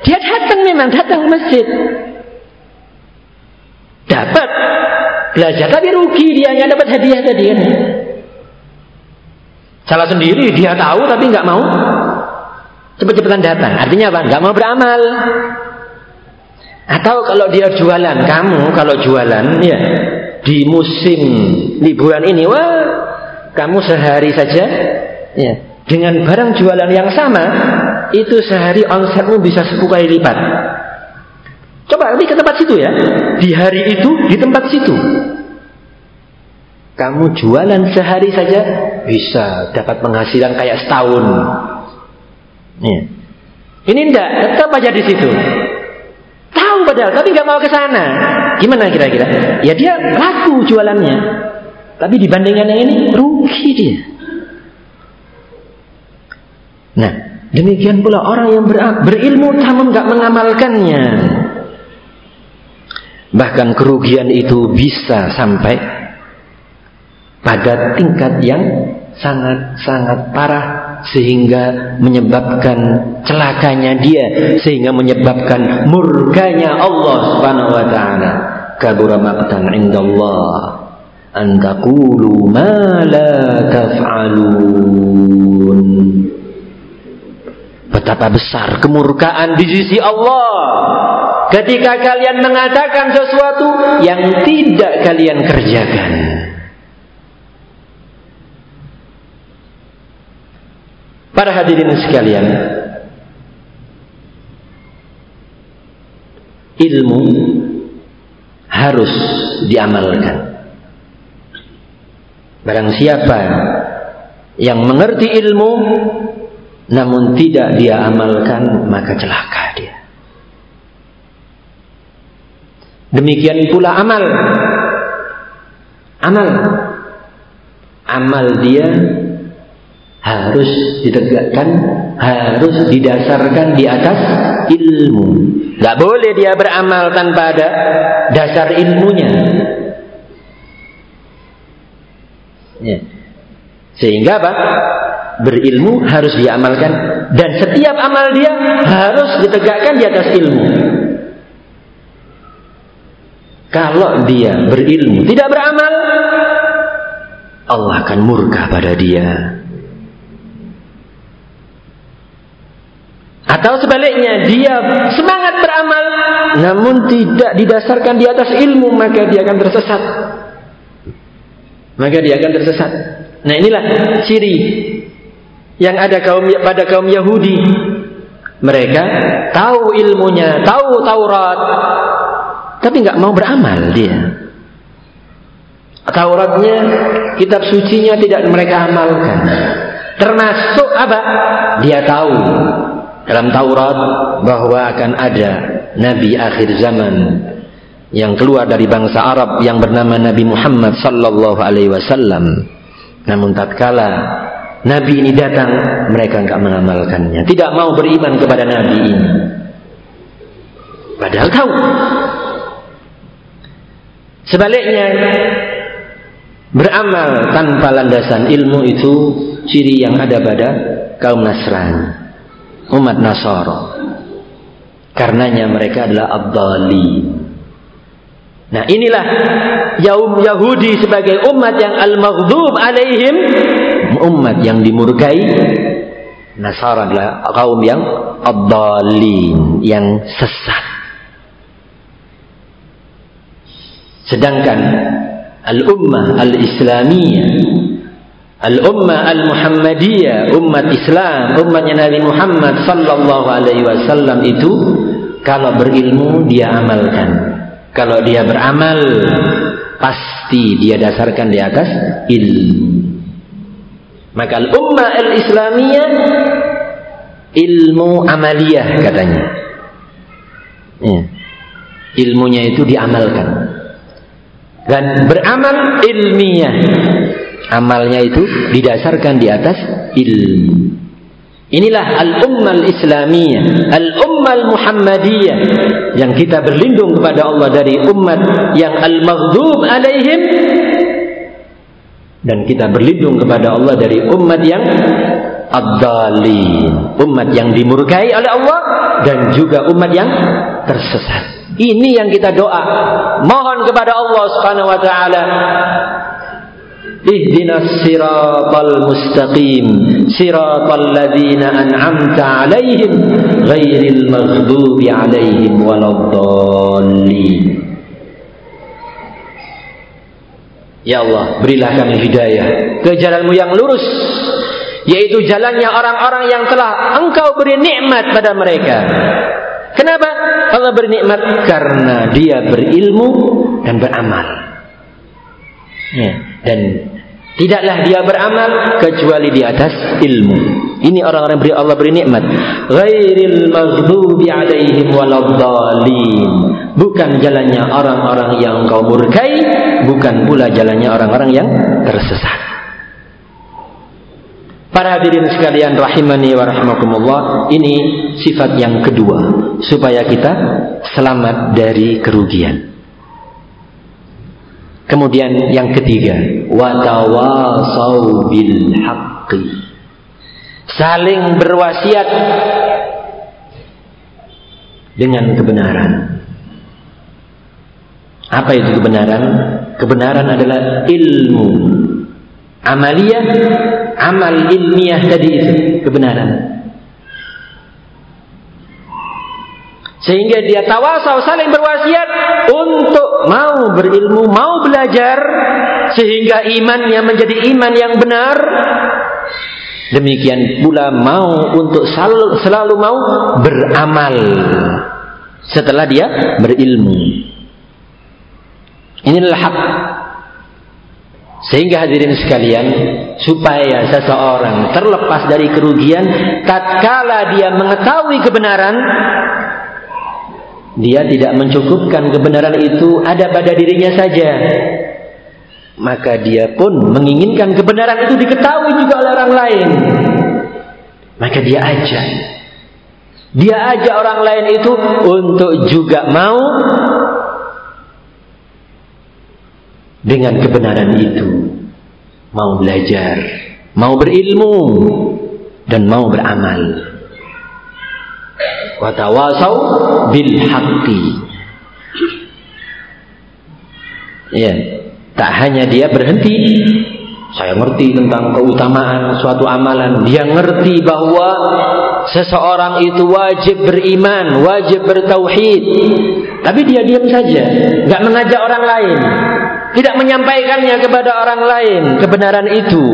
Dia datang memang datang ke masjid. Dapat belajar tapi rugi dia nggak dapat hadiah tadi kan. Salah sendiri dia tahu tapi nggak mau cepet-cepetan datang. Artinya apa? Gak mau beramal. Atau kalau dia jualan, kamu kalau jualan ya di musim liburan ini, wah kamu sehari saja ya dengan barang jualan yang sama itu sehari omsetmu bisa 10 kali lipat. Coba lebih ke tempat situ ya. Di hari itu di tempat situ. Kamu jualan sehari saja bisa dapat penghasilan kayak setahun. Nih. Ini ndak, tetap aja di situ. Tahu padahal, tapi nggak mau ke sana. Gimana kira-kira? Ya dia laku jualannya. Tapi dibandingkan yang ini rugi dia. Nah, demikian pula orang yang ber berilmu namun nggak mengamalkannya. Bahkan kerugian itu bisa sampai pada tingkat yang sangat-sangat parah sehingga menyebabkan celakanya dia sehingga menyebabkan murkanya Allah Subhanahu wa taala. Kabura maqtan indallah an taqulu ma la taf'alun. Betapa besar kemurkaan di sisi Allah. Ketika kalian mengatakan sesuatu yang tidak kalian kerjakan Para hadirin sekalian, ilmu harus diamalkan. Barang siapa yang mengerti ilmu namun tidak dia amalkan maka celaka dia. Demikian pula amal. Amal. Amal dia harus ditegakkan, harus didasarkan di atas ilmu. Gak boleh dia beramal tanpa ada dasar ilmunya. Ya. Sehingga apa? Berilmu harus diamalkan dan setiap amal dia harus ditegakkan di atas ilmu. Kalau dia berilmu tidak beramal, Allah akan murka pada dia. Atau sebaliknya, dia semangat beramal namun tidak didasarkan di atas ilmu, maka dia akan tersesat. Maka dia akan tersesat. Nah, inilah ciri yang ada kaum pada kaum Yahudi. Mereka tahu ilmunya, tahu Taurat, tapi nggak mau beramal dia. Tauratnya, kitab sucinya tidak mereka amalkan. Termasuk apa? Dia tahu dalam Taurat bahwa akan ada nabi akhir zaman yang keluar dari bangsa Arab yang bernama Nabi Muhammad sallallahu alaihi wasallam. Namun tatkala nabi ini datang, mereka enggak mengamalkannya, tidak mau beriman kepada nabi ini. Padahal tahu. Sebaliknya beramal tanpa landasan ilmu itu ciri yang ada pada kaum Nasrani umat Nasara. Karenanya mereka adalah abdali. Nah inilah Yaum Yahudi sebagai umat yang al-maghdub alaihim. Umat yang dimurkai. Nasara adalah kaum yang abdalin. Yang sesat. Sedangkan al-ummah al-islamiyah Al-ummah al-Muhammadiyah, umat Islam, umatnya Nabi Muhammad sallallahu alaihi wasallam itu kalau berilmu dia amalkan. Kalau dia beramal pasti dia dasarkan di atas ilmu. Maka al-ummah al-Islamiyah ilmu amaliyah katanya. Ya. Ilmunya itu diamalkan. Dan beramal ilmiah amalnya itu didasarkan di atas ilmu. Inilah al-ummah al-islamiyah, al-ummah al-muhammadiyah yang kita berlindung kepada Allah dari umat yang al-maghdub alaihim dan kita berlindung kepada Allah dari umat yang ad-dalin, umat yang dimurkai oleh Allah dan juga umat yang tersesat. Ini yang kita doa. Mohon kepada Allah Subhanahu wa taala Ihdinas siratal mustaqim Siratal ladhina an'amta alaihim Ghairil maghdubi alaihim Waladhalin Ya Allah, berilah kami hidayah ke jalanmu yang lurus, yaitu jalannya orang-orang yang telah engkau beri nikmat pada mereka. Kenapa? Allah beri nikmat karena dia berilmu dan beramal. Ya dan tidaklah dia beramal kecuali di atas ilmu. Ini orang-orang beri Allah beri nikmat. Ghairil maghdubi alaihim waladdallin. Bukan jalannya orang-orang yang kau murkai, bukan pula jalannya orang-orang yang tersesat. Para hadirin sekalian rahimani wa rahimakumullah, ini sifat yang kedua supaya kita selamat dari kerugian. Kemudian yang ketiga, watawasau bil haqqi. Saling berwasiat dengan kebenaran. Apa itu kebenaran? Kebenaran adalah ilmu. Amaliyah, amal ilmiah tadi itu kebenaran. Sehingga dia tawasau saling berwasiat untuk mau berilmu, mau belajar sehingga imannya menjadi iman yang benar. Demikian pula mau untuk selalu, selalu mau beramal setelah dia berilmu. Inilah hak. Sehingga hadirin sekalian, supaya seseorang terlepas dari kerugian tatkala dia mengetahui kebenaran, dia tidak mencukupkan kebenaran itu ada pada dirinya saja. Maka dia pun menginginkan kebenaran itu diketahui juga oleh orang lain. Maka dia ajak. Dia ajak orang lain itu untuk juga mau dengan kebenaran itu. Mau belajar, mau berilmu, dan mau beramal. Watawasau bil haqqi. Ya, tak hanya dia berhenti saya ngerti tentang keutamaan suatu amalan. Dia ngerti bahwa seseorang itu wajib beriman, wajib bertauhid. Tapi dia diam saja, nggak mengajak orang lain, tidak menyampaikannya kepada orang lain kebenaran itu.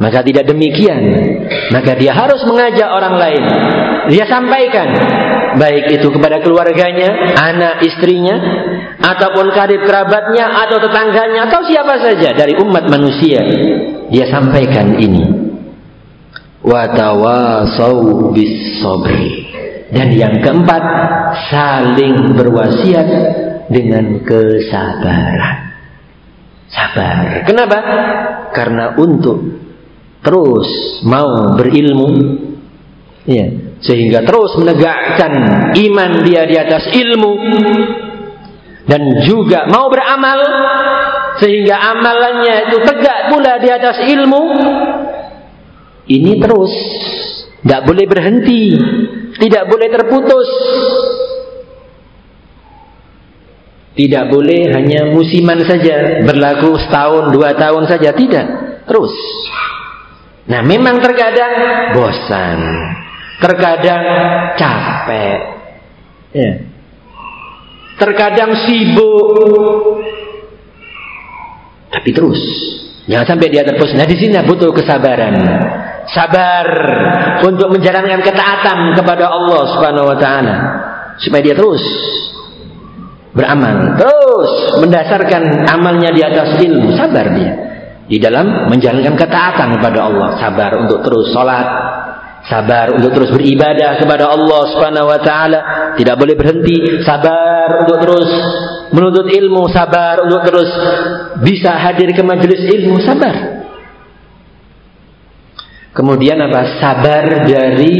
Maka tidak demikian. Maka dia harus mengajak orang lain. Dia sampaikan. Baik itu kepada keluarganya, anak istrinya, ataupun karib kerabatnya, atau tetangganya, atau siapa saja dari umat manusia. Dia sampaikan ini. Bis sobri. Dan yang keempat, saling berwasiat dengan kesabaran. Sabar. Kenapa? Karena untuk terus mau berilmu. Ya sehingga terus menegakkan iman dia di atas ilmu. Dan juga mau beramal. Sehingga amalannya itu tegak pula di atas ilmu. Ini terus. Tidak boleh berhenti. Tidak boleh terputus. Tidak boleh hanya musiman saja. Berlaku setahun dua tahun saja. Tidak. Terus Nah memang terkadang bosan, terkadang capek, ya. terkadang sibuk, tapi terus. Jangan sampai dia terpus. Nah di sini butuh kesabaran, sabar untuk menjalankan ketaatan kepada Allah Subhanahu Wa Taala supaya dia terus beramal, terus mendasarkan amalnya di atas ilmu, sabar dia di dalam menjalankan ketaatan kepada Allah, sabar untuk terus sholat, sabar untuk terus beribadah kepada Allah Subhanahu wa taala, tidak boleh berhenti, sabar untuk terus menuntut ilmu, sabar untuk terus bisa hadir ke majelis ilmu, sabar. Kemudian apa? Sabar dari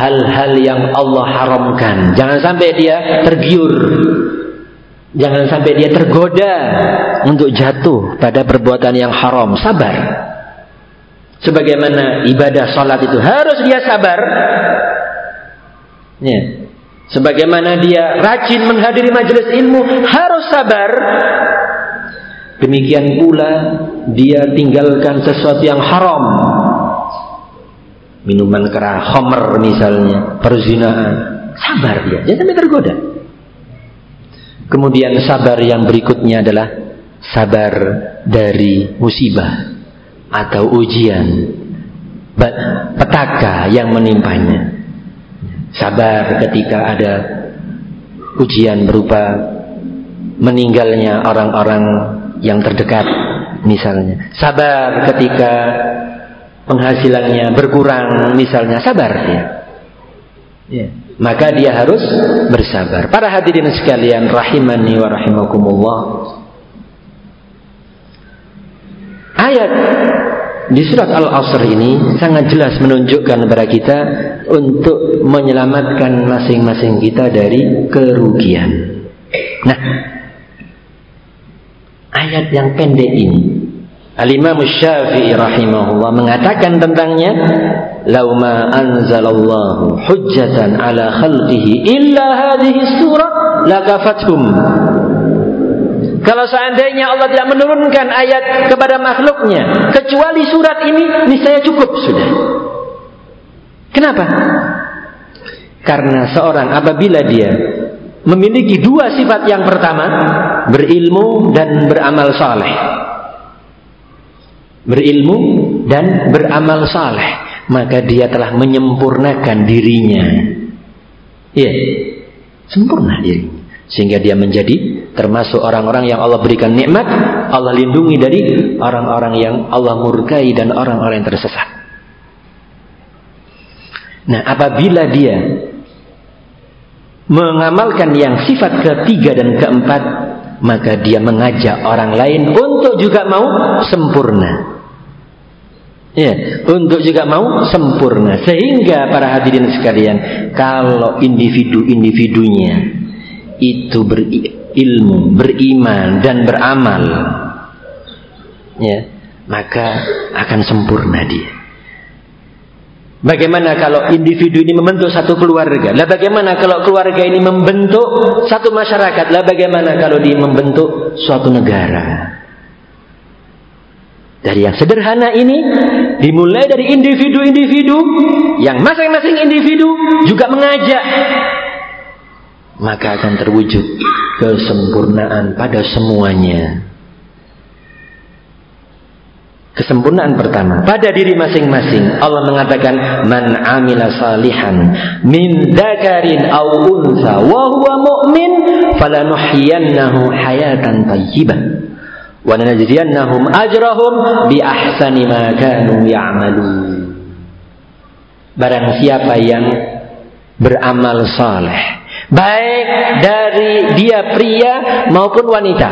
hal-hal yang Allah haramkan. Jangan sampai dia tergiur Jangan sampai dia tergoda untuk jatuh pada perbuatan yang haram. Sabar. Sebagaimana ibadah sholat itu harus dia sabar. Ya. Sebagaimana dia rajin menghadiri majelis ilmu harus sabar. Demikian pula dia tinggalkan sesuatu yang haram. Minuman keras, homer misalnya, perzinaan. Sabar dia, jangan sampai tergoda. Kemudian sabar yang berikutnya adalah sabar dari musibah atau ujian petaka yang menimpanya. Sabar ketika ada ujian berupa meninggalnya orang-orang yang terdekat misalnya. Sabar ketika penghasilannya berkurang misalnya. Sabar. Ya maka dia harus bersabar. Para hadirin sekalian rahimani wa rahimakumullah. Ayat di surat Al-Asr ini sangat jelas menunjukkan kepada kita untuk menyelamatkan masing-masing kita dari kerugian. Nah, ayat yang pendek ini Al-Imam Syafi'i rahimahullah mengatakan tentangnya "Lau ma anzalallahu hujjatan ala khalqihi illa hadhihi surah lakafathum." Kalau seandainya Allah tidak menurunkan ayat kepada makhluknya kecuali surat ini niscaya cukup sudah. Kenapa? Karena seorang apabila dia memiliki dua sifat yang pertama, berilmu dan beramal saleh berilmu dan beramal saleh maka dia telah menyempurnakan dirinya. Iya sempurna diri sehingga dia menjadi termasuk orang-orang yang Allah berikan nikmat Allah lindungi dari orang-orang yang Allah murkai dan orang-orang yang tersesat. Nah apabila dia mengamalkan yang sifat ketiga dan keempat maka dia mengajak orang lain untuk juga mau sempurna. Ya, untuk juga mau sempurna. Sehingga para hadirin sekalian, kalau individu-individunya itu berilmu, beriman dan beramal, ya, maka akan sempurna dia. Bagaimana kalau individu ini membentuk satu keluarga? Lah bagaimana kalau keluarga ini membentuk satu masyarakat? Lah bagaimana kalau dia membentuk suatu negara? Dari yang sederhana ini dimulai dari individu-individu yang masing-masing individu juga mengajak maka akan terwujud kesempurnaan pada semuanya. Kesempurnaan pertama pada diri masing-masing. Allah mengatakan man amila salihan min dzakarin aw untha wa huwa mu'min falanuhyiyannahu hayatan thayyibah ajrahum bi ahsani ma kanu ya'malun. Barang siapa yang beramal saleh baik dari dia pria maupun wanita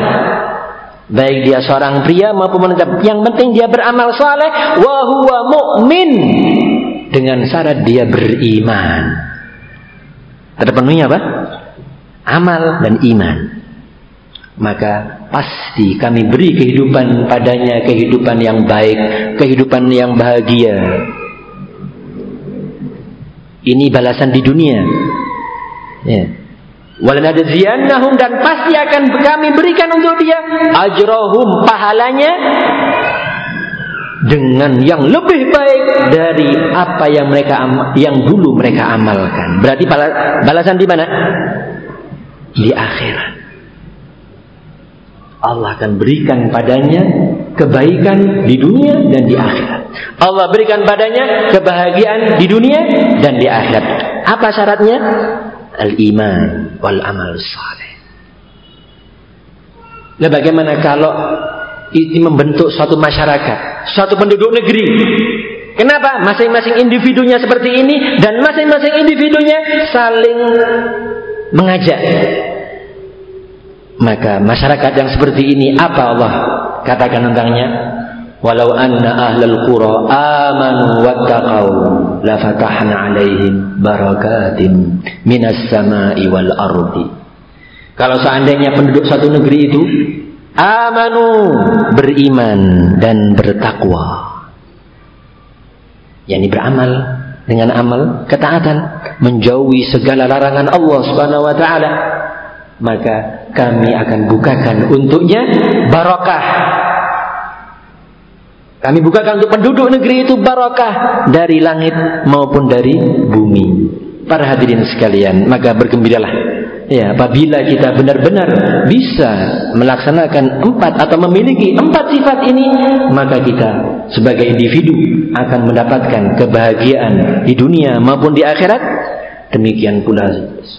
Baik dia seorang pria maupun wanita. Yang penting dia beramal saleh. Wahuwa mu'min. Dengan syarat dia beriman. Terpenuhi apa? Amal dan iman. Maka pasti kami beri kehidupan padanya. Kehidupan yang baik. Kehidupan yang bahagia. Ini balasan di dunia. Ya. Walanadziyannahum dan pasti akan kami berikan untuk dia ajrohum pahalanya dengan yang lebih baik dari apa yang mereka yang dulu mereka amalkan. Berarti balasan di mana? Di akhirat. Allah akan berikan padanya kebaikan di dunia dan di akhirat. Allah berikan padanya kebahagiaan di dunia dan di akhirat. Apa syaratnya? al-iman wal amal saleh. Nah bagaimana kalau ini membentuk suatu masyarakat, suatu penduduk negeri? Kenapa? Masing-masing individunya seperti ini dan masing-masing individunya saling mengajak. Maka masyarakat yang seperti ini apa Allah katakan tentangnya? Walau anna ahlal qura amanu wattaqau la fatahna alaihim barakatim minas sama'i wal ardi. Kalau seandainya penduduk satu negeri itu amanu beriman dan bertakwa. yakni beramal dengan amal ketaatan, menjauhi segala larangan Allah Subhanahu wa taala, maka kami akan bukakan untuknya barakah kami bukakan untuk penduduk negeri itu barakah dari langit maupun dari bumi. Para hadirin sekalian, maka bergembiralah. Ya, apabila kita benar-benar bisa melaksanakan empat atau memiliki empat sifat ini, maka kita sebagai individu akan mendapatkan kebahagiaan di dunia maupun di akhirat. Demikian pula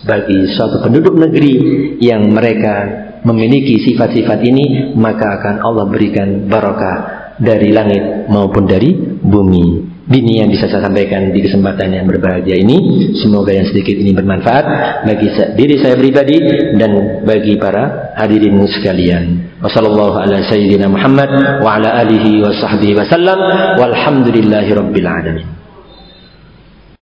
bagi suatu penduduk negeri yang mereka memiliki sifat-sifat ini, maka akan Allah berikan barakah dari langit maupun dari bumi. Ini yang bisa saya sampaikan di kesempatan yang berbahagia ini. Semoga yang sedikit ini bermanfaat bagi diri saya pribadi dan bagi para hadirin sekalian. Wassalamualaikum warahmatullahi wabarakatuh.